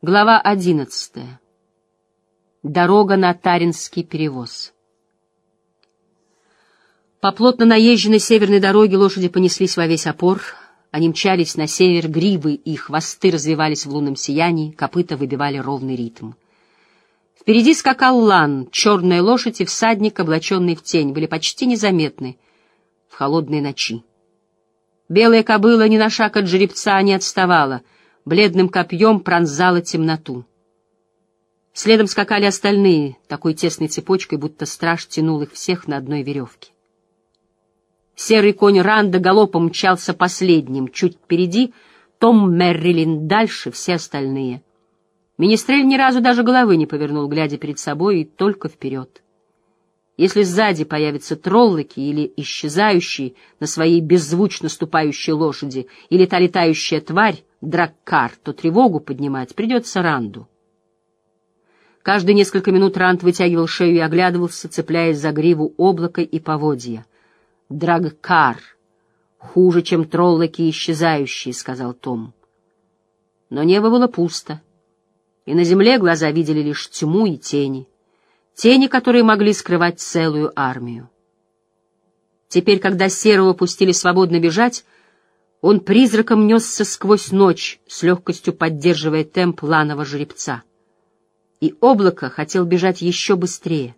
Глава одиннадцатая. Дорога на Таринский перевоз. По плотно наезженной северной дороге лошади понеслись во весь опор. Они мчались на север, гривы и хвосты развивались в лунном сиянии, копыта выбивали ровный ритм. Впереди скакал лан, черная лошадь и всадник, облаченный в тень, были почти незаметны в холодной ночи. Белая кобыла ни на шаг от жеребца не отставала — бледным копьем пронзала темноту. Следом скакали остальные, такой тесной цепочкой, будто страж тянул их всех на одной веревке. Серый конь Ранда галопом мчался последним, чуть впереди Том Меррилин, дальше все остальные. Министрель ни разу даже головы не повернул, глядя перед собой, и только вперед. Если сзади появятся троллоки или исчезающие на своей беззвучно ступающей лошади, или та летающая тварь, драккар, то тревогу поднимать придется Ранду. Каждые несколько минут Ранд вытягивал шею и оглядывался, цепляясь за гриву облака и поводья. «Драгкар! Хуже, чем троллоки исчезающие», — сказал Том. Но небо было пусто, и на земле глаза видели лишь тьму и тени тени, которые могли скрывать целую армию. Теперь, когда Серого пустили свободно бежать, он призраком несся сквозь ночь, с легкостью поддерживая темп ланого жеребца. И облако хотел бежать еще быстрее.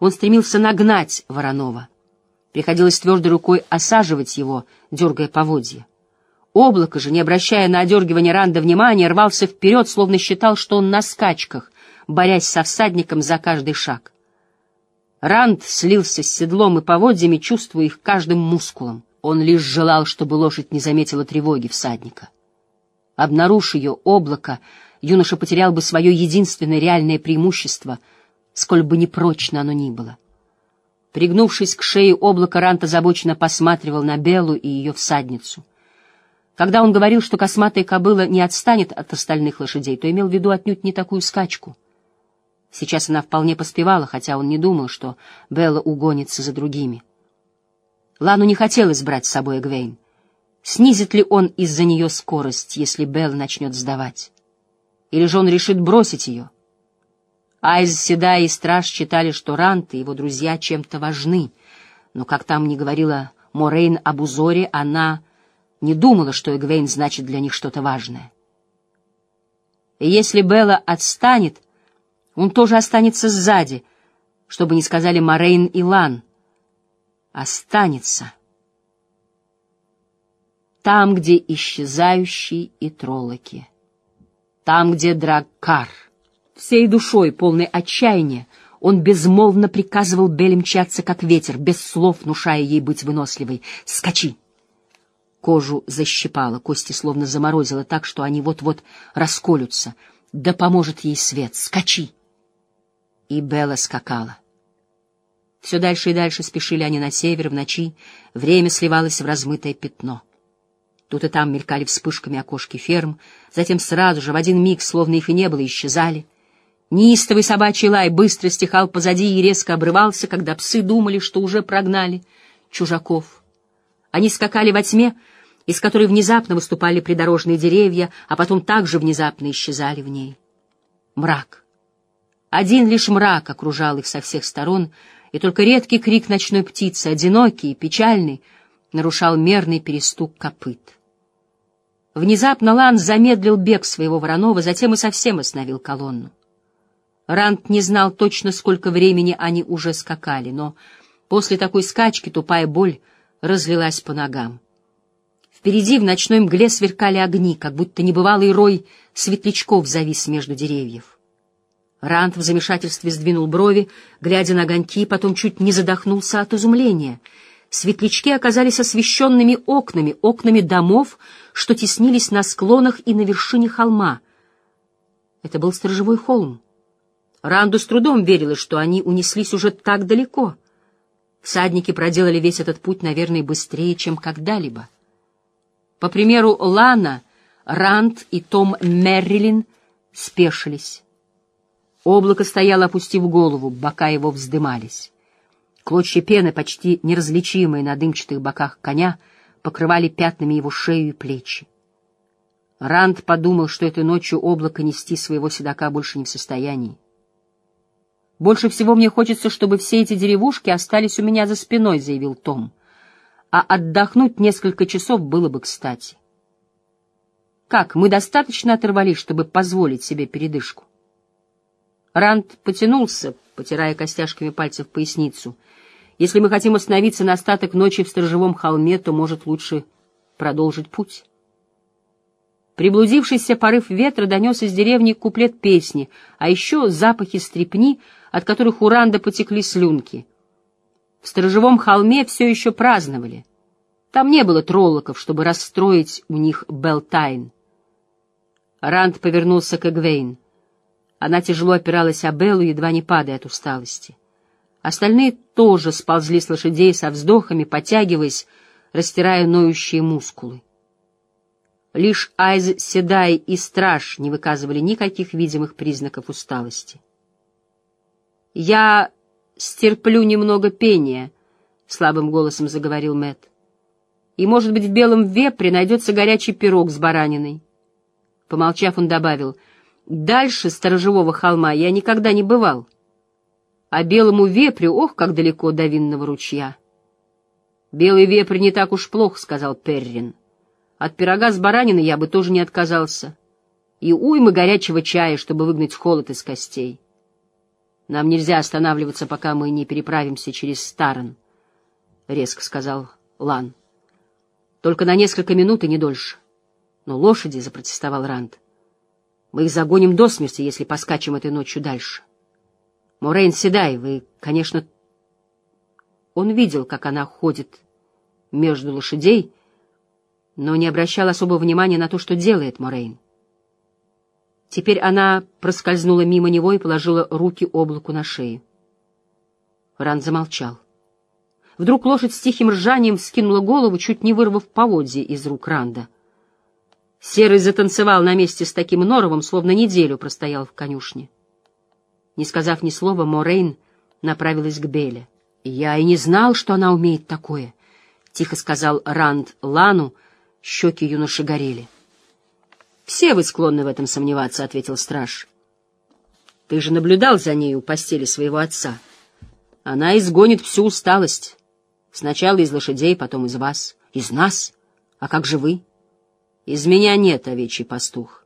Он стремился нагнать Воронова. Приходилось твердой рукой осаживать его, дергая поводья. Облако же, не обращая на одергивание Ранда внимания, рвался вперед, словно считал, что он на скачках, борясь со всадником за каждый шаг. Ранд слился с седлом и поводьями, чувствуя их каждым мускулом. Он лишь желал, чтобы лошадь не заметила тревоги всадника. Обнаружив ее облако, юноша потерял бы свое единственное реальное преимущество, сколь бы непрочно оно ни было. Пригнувшись к шее облака, Рант озабоченно посматривал на Белу и ее всадницу. Когда он говорил, что косматая кобыла не отстанет от остальных лошадей, то имел в виду отнюдь не такую скачку — Сейчас она вполне поспевала, хотя он не думал, что Белла угонится за другими. Лану не хотелось брать с собой Эгвейн. Снизит ли он из-за нее скорость, если Белла начнет сдавать? Или же он решит бросить ее? Айз, Седай и Страж считали, что Рант и его друзья чем-то важны, но, как там не говорила Морейн об узоре, она не думала, что Эгвейн значит для них что-то важное. И если Белла отстанет, он тоже останется сзади, чтобы не сказали Морейн и Лан. Останется. Там, где исчезающие и троллоки. Там, где Драккар. Всей душой, полной отчаяния, он безмолвно приказывал Беле мчаться, как ветер, без слов внушая ей быть выносливой. «Скачи!» Кожу защипала, кости словно заморозило так, что они вот-вот расколются. Да поможет ей свет! Скачи! И Белла скакала. Все дальше и дальше спешили они на север в ночи, время сливалось в размытое пятно. Тут и там мелькали вспышками окошки ферм, затем сразу же, в один миг, словно их и не было, исчезали. Неистовый собачий лай быстро стихал позади и резко обрывался, когда псы думали, что уже прогнали чужаков. Они скакали во тьме, из которой внезапно выступали придорожные деревья, а потом также внезапно исчезали в ней. Мрак — один лишь мрак окружал их со всех сторон, и только редкий крик ночной птицы, одинокий и печальный, нарушал мерный перестук копыт. Внезапно Лан замедлил бег своего Воронова, затем и совсем остановил колонну. Рант не знал точно, сколько времени они уже скакали, но после такой скачки тупая боль разлилась по ногам. Впереди в ночной мгле сверкали огни, как будто небывалый рой светлячков завис между деревьев. Рант в замешательстве сдвинул брови, глядя на огоньки, потом чуть не задохнулся от изумления. Светлячки оказались освещенными окнами, окнами домов, что теснились на склонах и на вершине холма. Это был сторожевой холм. Ранду с трудом верилось, что они унеслись уже так далеко. Всадники проделали весь этот путь, наверное, быстрее, чем когда-либо. По примеру Лана, Ранд и Том Меррилин спешились. Облако стояло, опустив голову, бока его вздымались. Клочья пены, почти неразличимые на дымчатых боках коня, покрывали пятнами его шею и плечи. Ранд подумал, что этой ночью облако нести своего седока больше не в состоянии. «Больше всего мне хочется, чтобы все эти деревушки остались у меня за спиной», — заявил Том. «А отдохнуть несколько часов было бы кстати». «Как, мы достаточно оторвались, чтобы позволить себе передышку?» Ранд потянулся, потирая костяшками пальцев поясницу. «Если мы хотим остановиться на остаток ночи в сторожевом холме, то, может, лучше продолжить путь». Приблудившийся порыв ветра донес из деревни куплет песни, а еще запахи стрепни, от которых у Ранда потекли слюнки. В сторожевом холме все еще праздновали. Там не было троллоков, чтобы расстроить у них Белтайн. Ранд повернулся к Эгвейн. Она тяжело опиралась о Беллу, едва не падая от усталости. Остальные тоже сползли с лошадей со вздохами, потягиваясь, растирая ноющие мускулы. Лишь Айз Седай и Страж не выказывали никаких видимых признаков усталости. «Я стерплю немного пения», — слабым голосом заговорил Мэт. «И, может быть, в белом вепре найдется горячий пирог с бараниной». Помолчав, он добавил, «Дальше сторожевого холма я никогда не бывал, а белому вепрю, ох, как далеко до винного ручья». «Белый вепрь не так уж плохо», — сказал Перрин. От пирога с бараниной я бы тоже не отказался. И уймы горячего чая, чтобы выгнать холод из костей. Нам нельзя останавливаться, пока мы не переправимся через Старон, — резко сказал Лан. Только на несколько минут и не дольше. Но лошади, — запротестовал Ранд, — мы их загоним до смерти, если поскачем этой ночью дальше. Морейн, седай, вы, конечно... Он видел, как она ходит между лошадей, но не обращал особого внимания на то, что делает Морейн. Теперь она проскользнула мимо него и положила руки облаку на шею. Ран замолчал. Вдруг лошадь с тихим ржанием вскинула голову, чуть не вырвав поводье из рук Ранда. Серый затанцевал на месте с таким норовом, словно неделю простоял в конюшне. Не сказав ни слова, Морейн направилась к Беле. «Я и не знал, что она умеет такое», — тихо сказал Ранд Лану, — Щеки юноши горели. «Все вы склонны в этом сомневаться», — ответил страж. «Ты же наблюдал за ней у постели своего отца. Она изгонит всю усталость. Сначала из лошадей, потом из вас. Из нас? А как же вы? Из меня нет, овечий пастух.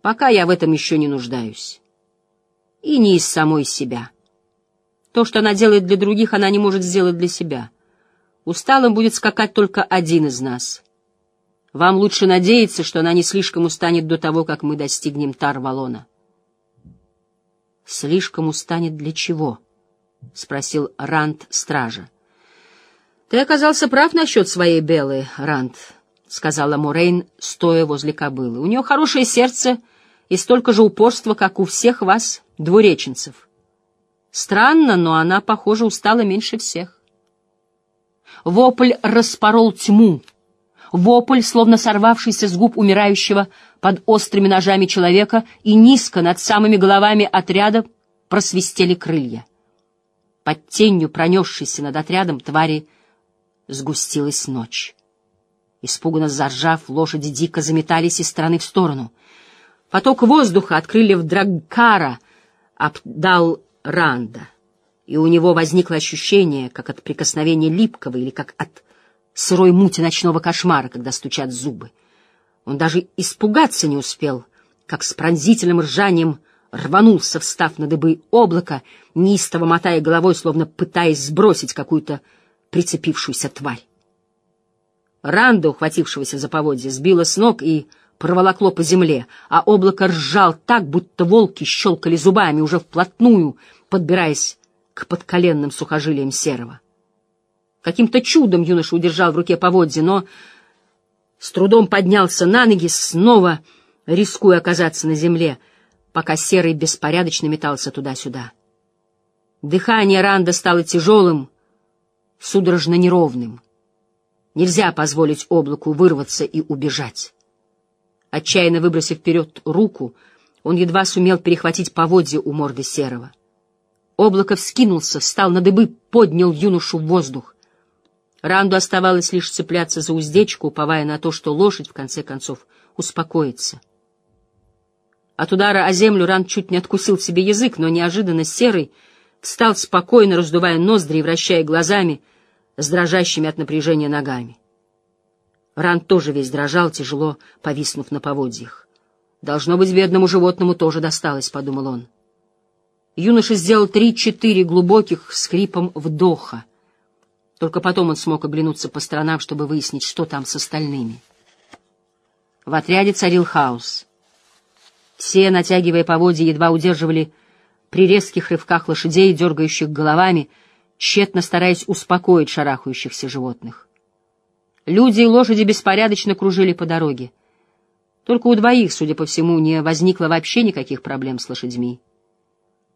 Пока я в этом еще не нуждаюсь. И не из самой себя. То, что она делает для других, она не может сделать для себя. Усталым будет скакать только один из нас — вам лучше надеяться, что она не слишком устанет до того, как мы достигнем Тар-Валона. — Слишком устанет для чего? — спросил Ранд стража. — Ты оказался прав насчет своей Белы, Ранд, — сказала Морейн, стоя возле кобылы. — У нее хорошее сердце и столько же упорства, как у всех вас, двуреченцев. Странно, но она, похоже, устала меньше всех. Вопль распорол тьму, вопль, словно сорвавшийся с губ умирающего под острыми ножами человека, и низко над самыми головами отряда просвистели крылья. Под тенью, пронесшейся над отрядом, твари сгустилась ночь. Испуганно заржав, лошади дико заметались из стороны в сторону. Поток воздуха от крыльев Драгкара обдал Ранда, и у него возникло ощущение, как от прикосновения липкого или как от сырой мути ночного кошмара, когда стучат зубы. Он даже испугаться не успел, как с пронзительным ржанием рванулся, встав на дыбы облака, неистово мотая головой, словно пытаясь сбросить какую-то прицепившуюся тварь. Ранда, ухватившегося за поводья, сбила с ног и проволокло по земле, а облако ржал так, будто волки щелкали зубами, уже вплотную подбираясь к подколенным сухожилиям серого. Каким-то чудом юноша удержал в руке поводья, но с трудом поднялся на ноги, снова рискуя оказаться на земле, пока серый беспорядочно метался туда-сюда. Дыхание Ранда стало тяжелым, судорожно неровным. Нельзя позволить облаку вырваться и убежать. Отчаянно выбросив вперед руку, он едва сумел перехватить поводья у морды серого. Облако вскинулся, встал на дыбы, поднял юношу в воздух. Ранду оставалось лишь цепляться за уздечку, уповая на то, что лошадь, в конце концов, успокоиться. От удара о землю Ранд чуть не откусил себе язык, но неожиданно серый встал спокойно, раздувая ноздри и вращая глазами с дрожащими от напряжения ногами. Ранд тоже весь дрожал, тяжело повиснув на поводьях. «Должно быть, бедному животному тоже досталось», — подумал он. Юноша сделал три-четыре глубоких скрипом вдоха. Только потом он смог оглянуться по сторонам, чтобы выяснить, что там с остальными. В отряде царил хаос. Все, натягивая поводья, едва удерживали при резких рывках лошадей, дергающих головами, тщетно стараясь успокоить шарахающихся животных. Люди и лошади беспорядочно кружили по дороге. Только у двоих, судя по всему, не возникло вообще никаких проблем с лошадьми.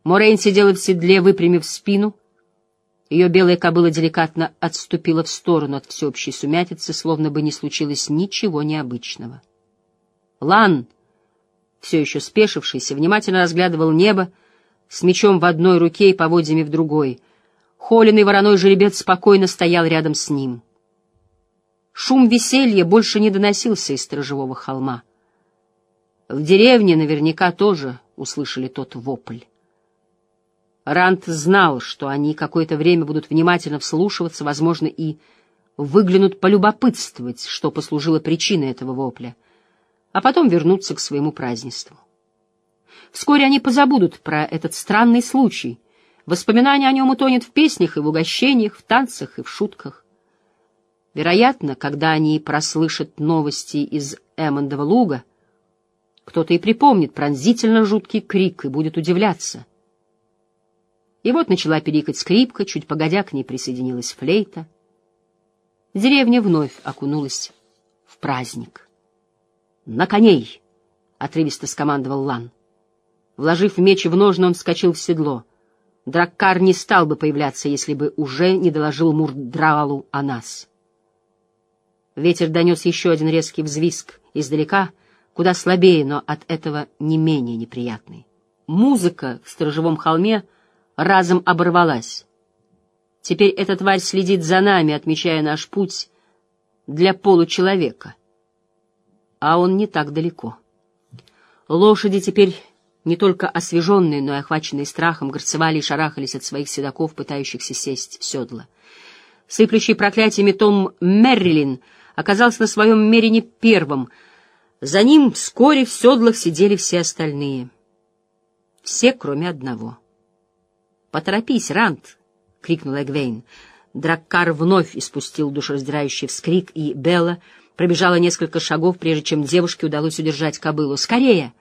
Морейн сидела в седле, выпрямив спину. Ее белая кобыла деликатно отступила в сторону от всеобщей сумятицы, словно бы не случилось ничего необычного. Лан, все еще спешившийся, внимательно разглядывал небо, с мечом в одной руке и поводьями в другой. Холеный вороной жеребец спокойно стоял рядом с ним — Шум веселья больше не доносился из сторожевого холма. В деревне наверняка тоже услышали тот вопль. Рант знал, что они какое-то время будут внимательно вслушиваться, возможно, и выглянут полюбопытствовать, что послужило причиной этого вопля, а потом вернуться к своему празднеству. Вскоре они позабудут про этот странный случай. Воспоминания о нем утонет в песнях и в угощениях, в танцах и в шутках. Вероятно, когда они прослышат новости из Эммондова луга, кто-то и припомнит пронзительно жуткий крик и будет удивляться. И вот начала перикать скрипка, чуть погодя к ней присоединилась флейта. Деревня вновь окунулась в праздник. «На коней!» — отрывисто скомандовал Лан. Вложив меч в ножны, он вскочил в седло. Драккар не стал бы появляться, если бы уже не доложил Мурдраалу о нас. Ветер донес еще один резкий взвизг издалека, куда слабее, но от этого не менее неприятный. Музыка в сторожевом холме разом оборвалась. Теперь эта тварь следит за нами, отмечая наш путь для получеловека. А он не так далеко. Лошади теперь не только освеженные, но и охваченные страхом, горцевали и шарахались от своих седаков, пытающихся сесть в седло. Сыплющий проклятиями Том Меррилин — оказался на своем мерине первым. За ним вскоре в седлах сидели все остальные. Все, кроме одного. «Поторопись, Рант!» — крикнул Эгвейн. Драккар вновь испустил душераздирающий вскрик, и Белла пробежала несколько шагов, прежде чем девушке удалось удержать кобылу. «Скорее!»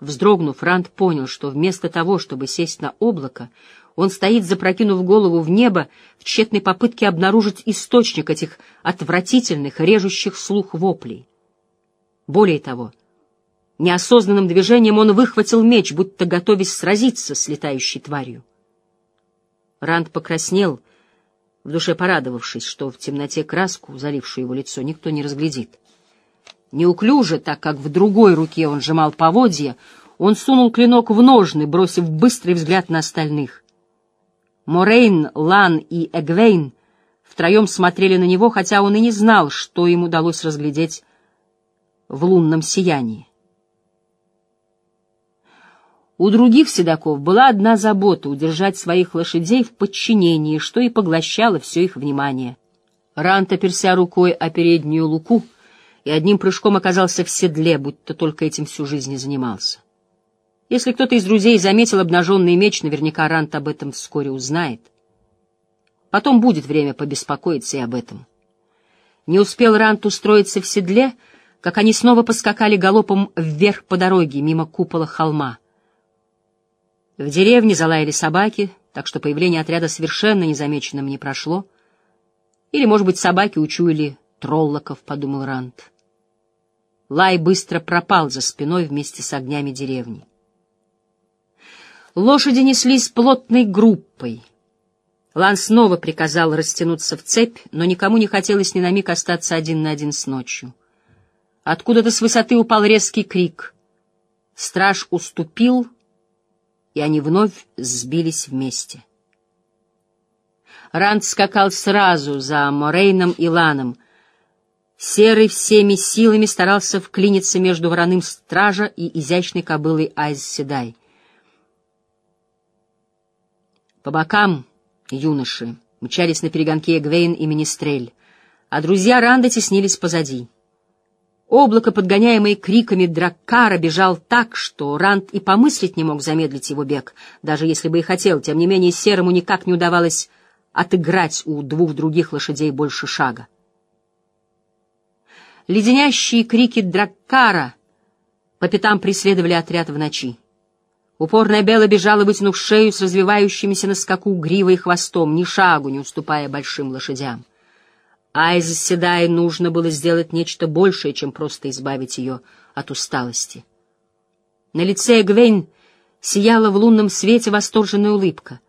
Вздрогнув, Рант понял, что вместо того, чтобы сесть на облако, он стоит, запрокинув голову в небо, в тщетной попытке обнаружить источник этих отвратительных, режущих слух воплей. Более того, неосознанным движением он выхватил меч, будто готовясь сразиться с летающей тварью. Ранд покраснел, в душе порадовавшись, что в темноте краску, залившую его лицо, никто не разглядит. Неуклюже, так как в другой руке он сжимал поводья, он сунул клинок в ножны, бросив быстрый взгляд на остальных. Морейн, Лан и Эгвейн втроем смотрели на него, хотя он и не знал, что им удалось разглядеть в лунном сиянии. У других седаков была одна забота — удержать своих лошадей в подчинении, что и поглощало все их внимание. Рант, оперся рукой о переднюю луку, и одним прыжком оказался в седле, будто только этим всю жизнь и занимался. Если кто-то из друзей заметил обнаженный меч, наверняка Рант об этом вскоре узнает. Потом будет время побеспокоиться и об этом. Не успел Рант устроиться в седле, как они снова поскакали галопом вверх по дороге, мимо купола холма. В деревне залаяли собаки, так что появление отряда совершенно незамеченным не прошло. Или, может быть, собаки учуяли троллоков, — подумал Рант. Лай быстро пропал за спиной вместе с огнями деревни. Лошади неслись плотной группой. Лан снова приказал растянуться в цепь, но никому не хотелось ни на миг остаться один на один с ночью. Откуда-то с высоты упал резкий крик. Страж уступил, и они вновь сбились вместе. Ранд скакал сразу за Морейном и Ланом. Серый всеми силами старался вклиниться между вороным стража и изящной кобылой Айз Седай. По бокам юноши мчались на перегонке Эгвейн и Министрель, а друзья Ранда теснились позади. Облако, подгоняемое криками Драккара, бежал так, что Ранд и помыслить не мог замедлить его бег, даже если бы и хотел. Тем не менее, Серому никак не удавалось отыграть у двух других лошадей больше шага. Леденящие крики Драккара по пятам преследовали отряд в ночи. Упорная Бела бежала, вытянув шею с развивающимися на скаку гривой и хвостом, ни шагу не уступая большим лошадям. Айзе Седай нужно было сделать нечто большее, чем просто избавить ее от усталости. На лице Эгвейн сияла в лунном свете восторженная улыбка.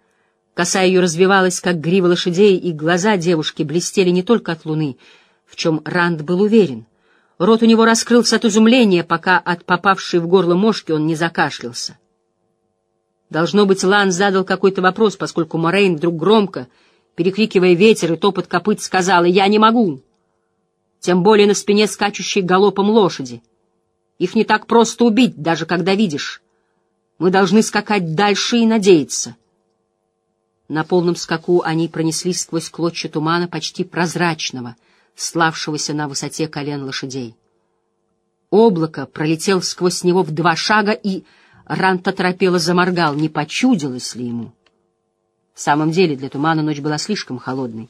Коса ее развивалась, как грива лошадей, и глаза девушки блестели не только от луны, в чем Ранд был уверен. Рот у него раскрылся от изумления, пока от попавшей в горло мошки он не закашлялся. Должно быть, Лан задал какой-то вопрос, поскольку Морейн вдруг громко — перекрикивая ветер и топот копыт, сказала «Я не могу!» Тем более на спине скачущей галопом лошади. Их не так просто убить, даже когда видишь. Мы должны скакать дальше и надеяться. На полном скаку они пронеслись сквозь клочья тумана почти прозрачного, славшегося на высоте колен лошадей. Облако пролетел сквозь него в два шага, и Ранта торопело заморгал, не почудилось ли ему. В самом деле для тумана ночь была слишком холодной.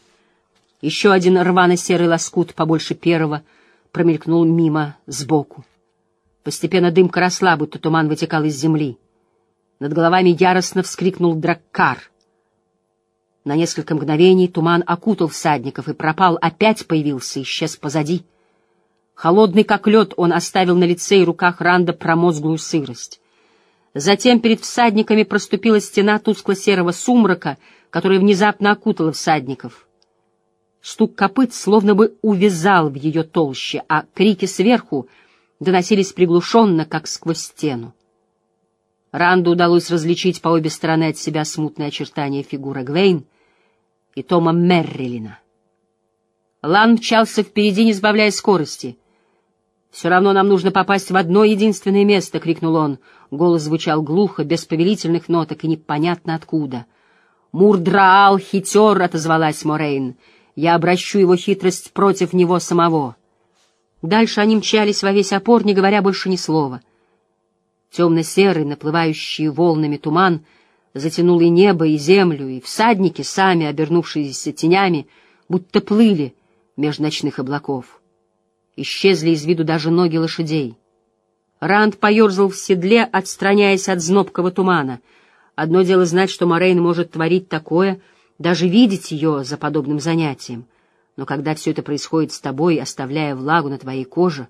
Еще один рвано-серый лоскут, побольше первого, промелькнул мимо, сбоку. Постепенно дымка росла, будто туман вытекал из земли. Над головами яростно вскрикнул драккар. На несколько мгновений туман окутал всадников и пропал, опять появился, исчез позади. Холодный, как лед, он оставил на лице и руках Ранда промозглую сырость. Затем перед всадниками проступила стена тускло-серого сумрака, которая внезапно окутала всадников. Стук копыт словно бы увязал в ее толще, а крики сверху доносились приглушенно, как сквозь стену. Ранду удалось различить по обе стороны от себя смутные очертания фигуры Гвейн и Тома Меррилина. Лан мчался впереди, не сбавляя скорости — «Все равно нам нужно попасть в одно единственное место!» — крикнул он. Голос звучал глухо, без повелительных ноток и непонятно откуда. «Мурдраал хитер!» — отозвалась Морейн. «Я обращу его хитрость против него самого». Дальше они мчались во весь опор, не говоря больше ни слова. Темно-серый, наплывающий волнами туман, затянул и небо, и землю, и всадники, сами обернувшиеся тенями, будто плыли меж ночных облаков. Исчезли из виду даже ноги лошадей. Ранд поерзал в седле, отстраняясь от знобкого тумана. Одно дело знать, что Морейн может творить такое, даже видеть ее за подобным занятием. Но когда все это происходит с тобой, оставляя влагу на твоей коже,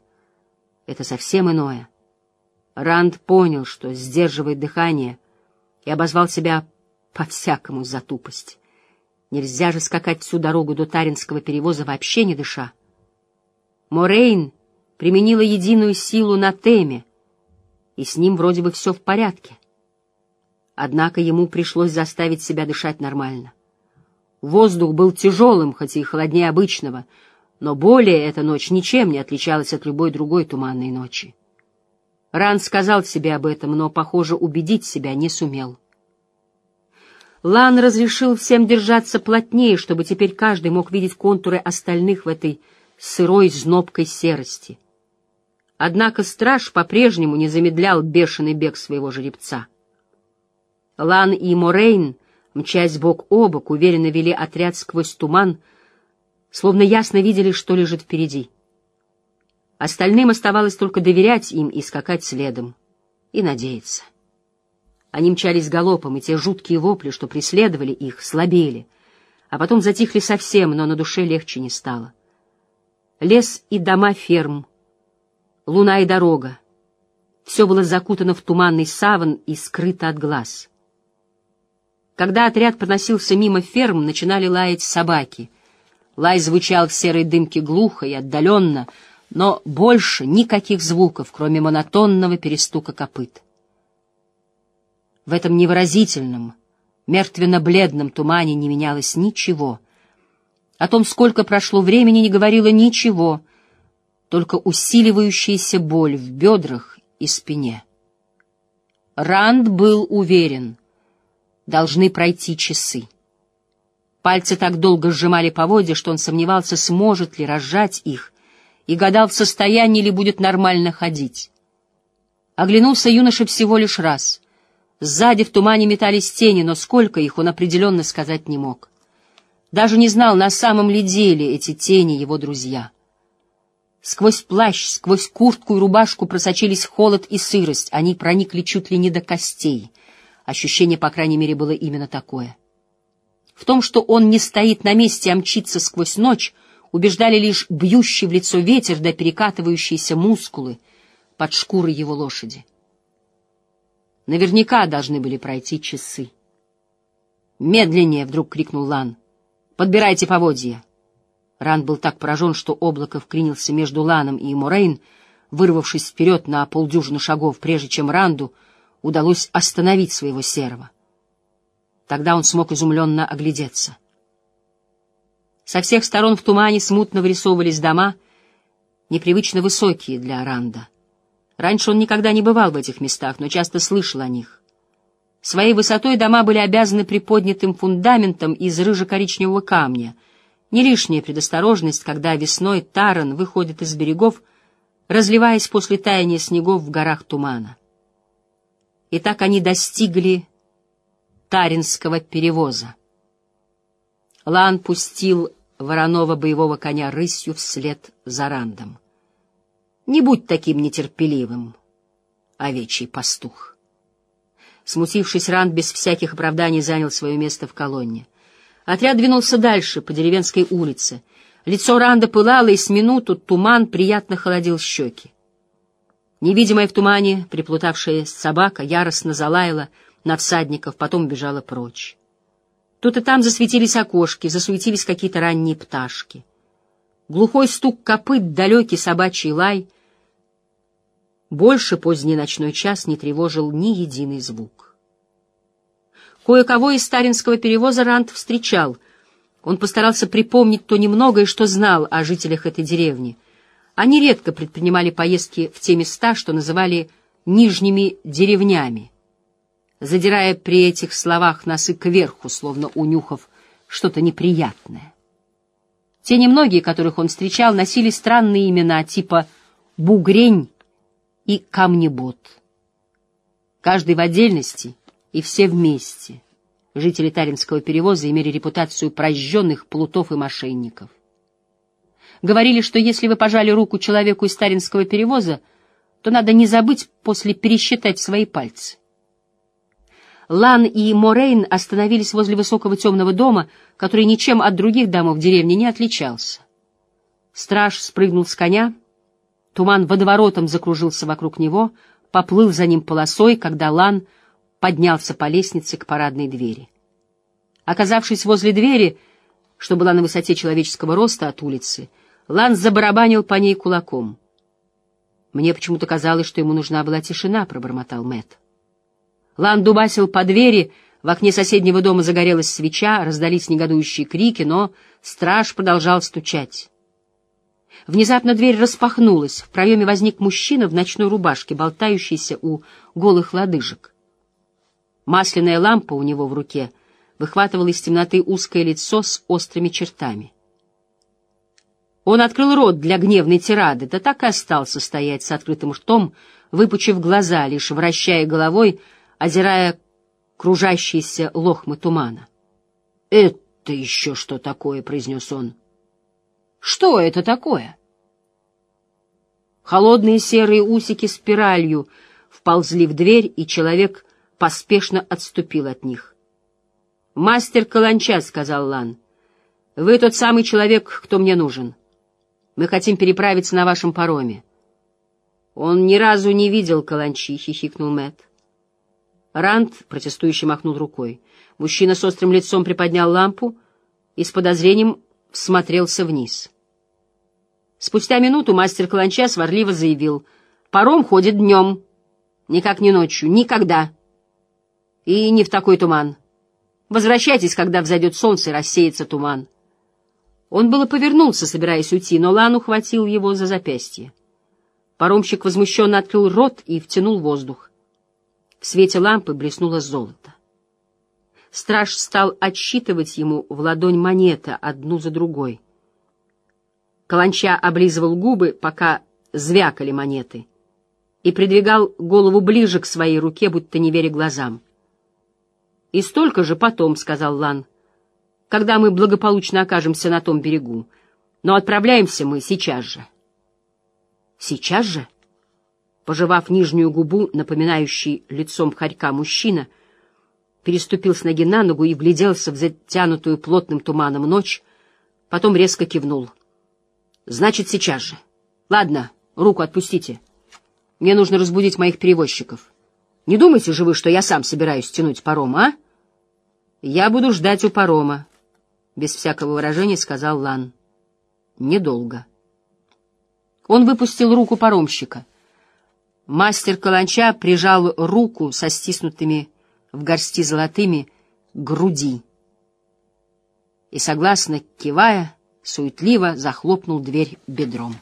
это совсем иное. Ранд понял, что сдерживает дыхание, и обозвал себя по-всякому за тупость. Нельзя же скакать всю дорогу до Таринского перевоза вообще не дыша. Морейн применила единую силу на Теме, и с ним вроде бы все в порядке. Однако ему пришлось заставить себя дышать нормально. Воздух был тяжелым, хоть и холоднее обычного, но более эта ночь ничем не отличалась от любой другой туманной ночи. Ран сказал себе об этом, но, похоже, убедить себя не сумел. Лан разрешил всем держаться плотнее, чтобы теперь каждый мог видеть контуры остальных в этой сырой знобкой серости. Однако страж по-прежнему не замедлял бешеный бег своего жеребца. Лан и Морейн, мчась бок о бок, уверенно вели отряд сквозь туман, словно ясно видели, что лежит впереди. Остальным оставалось только доверять им и скакать следом, и надеяться. Они мчались галопом, и те жуткие вопли, что преследовали их, слабели, а потом затихли совсем, но на душе легче не стало лес и дома ферм, луна и дорога. Все было закутано в туманный саван и скрыто от глаз. Когда отряд проносился мимо ферм, начинали лаять собаки. Лай звучал в серой дымке глухо и отдаленно, но больше никаких звуков, кроме монотонного перестука копыт. В этом невыразительном, мертвенно-бледном тумане не менялось ничего — о том, сколько прошло времени, не говорило ничего, только усиливающаяся боль в бедрах и спине. Ранд был уверен, должны пройти часы. Пальцы так долго сжимали поводья, что он сомневался, сможет ли разжать их, и гадал, в состоянии ли будет нормально ходить. Оглянулся юноша всего лишь раз. Сзади в тумане метались тени, но сколько их он определенно сказать не мог. Даже не знал, на самом ли деле эти тени его друзья. Сквозь плащ, сквозь куртку и рубашку просочились холод и сырость, они проникли чуть ли не до костей. Ощущение, по крайней мере, было именно такое. В том, что он не стоит на месте, а мчится сквозь ночь, убеждали лишь бьющий в лицо ветер да перекатывающиеся мускулы под шкурой его лошади. Наверняка должны были пройти часы. «Медленнее!» — вдруг крикнул Лан. «Подбирайте поводья!» Ран был так поражен, что облако вклинился между Ланом и Морейн, вырвавшись вперед на полдюжины шагов, прежде чем Ранду удалось остановить своего серого. Тогда он смог изумленно оглядеться. Со всех сторон в тумане смутно вырисовывались дома, непривычно высокие для Ранда. Раньше он никогда не бывал в этих местах, но часто слышал о них. Своей высотой дома были обязаны приподнятым фундаментом из рыжо-коричневого камня. Не лишняя предосторожность, когда весной Таран выходит из берегов, разливаясь после таяния снегов в горах тумана. И так они достигли Таринского перевоза. Лан пустил вороного боевого коня рысью вслед за Рандом. Не будь таким нетерпеливым, овечий пастух. Смутившись, Ранд без всяких оправданий занял свое место в колонне. Отряд двинулся дальше, по деревенской улице. Лицо Ранда пылало, и с минуту туман приятно холодил щеки. Невидимая в тумане, приплутавшая собака, яростно залаяла на всадников, потом бежала прочь. Тут и там засветились окошки, засуетились какие-то ранние пташки. Глухой стук копыт, далекий собачий лай — больше поздний ночной час не тревожил ни единый звук. Кое-кого из старинского перевоза Рант встречал. Он постарался припомнить то немногое, что знал о жителях этой деревни. Они редко предпринимали поездки в те места, что называли «нижними деревнями», задирая при этих словах носы кверху, словно унюхав что-то неприятное. Те немногие, которых он встречал, носили странные имена типа «бугрень» и камнебот. Каждый в отдельности и все вместе. Жители Таллинского перевоза имели репутацию прожженных плутов и мошенников. Говорили, что если вы пожали руку человеку из Таллинского перевоза, то надо не забыть после пересчитать свои пальцы. Лан и Морейн остановились возле высокого темного дома, который ничем от других домов деревни не отличался. Страж спрыгнул с коня — Туман водоворотом закружился вокруг него, поплыл за ним полосой, когда Лан поднялся по лестнице к парадной двери. Оказавшись возле двери, что была на высоте человеческого роста от улицы, Лан забарабанил по ней кулаком. Мне почему-то казалось, что ему нужна была тишина, пробормотал Мэт. Лан дубасил по двери, в окне соседнего дома загорелась свеча, раздались негодующие крики, но страж продолжал стучать. Внезапно дверь распахнулась, в проеме возник мужчина в ночной рубашке, болтающийся у голых лодыжек. Масляная лампа у него в руке выхватывала из темноты узкое лицо с острыми чертами. Он открыл рот для гневной тирады, да так и остался стоять с открытым ртом, выпучив глаза, лишь вращая головой, озирая кружащиеся лохмы тумана. — Это еще что такое? — произнес он. Что это такое? Холодные серые усики спиралью вползли в дверь, и человек поспешно отступил от них. «Мастер Каланча», — сказал Лан, — «вы тот самый человек, кто мне нужен. Мы хотим переправиться на вашем пароме». «Он ни разу не видел Каланчи», — хихикнул Мэтт. Ранд протестующе махнул рукой. Мужчина с острым лицом приподнял лампу и с подозрением всмотрелся вниз. Спустя минуту мастер Каланча сварливо заявил, «Паром ходит днем, никак не ночью, никогда. И не в такой туман. Возвращайтесь, когда взойдет солнце и рассеется туман». Он было повернулся, собираясь уйти, но Лан ухватил его за запястье. Паромщик возмущенно открыл рот и втянул воздух. В свете лампы блеснуло золото. Страж стал отсчитывать ему в ладонь монеты, одну за другой. Каланча облизывал губы, пока звякали монеты, и придвигал голову ближе к своей руке, будто не веря глазам. «И столько же потом», — сказал Лан, — «когда мы благополучно окажемся на том берегу. Но отправляемся мы сейчас же». «Сейчас же?» Пожевав нижнюю губу, напоминающий лицом хорька мужчина, переступил с ноги на ногу и вгляделся в затянутую плотным туманом ночь, потом резко кивнул. «Значит, сейчас же. Ладно, руку отпустите. Мне нужно разбудить моих перевозчиков. Не думайте же вы, что я сам собираюсь тянуть паром, а?» «Я буду ждать у парома», — без всякого выражения сказал Лан. «Недолго». Он выпустил руку паромщика. Мастер Каланча прижал руку со стиснутыми в горсти золотыми груди и, согласно кивая, суетливо захлопнул дверь бедром.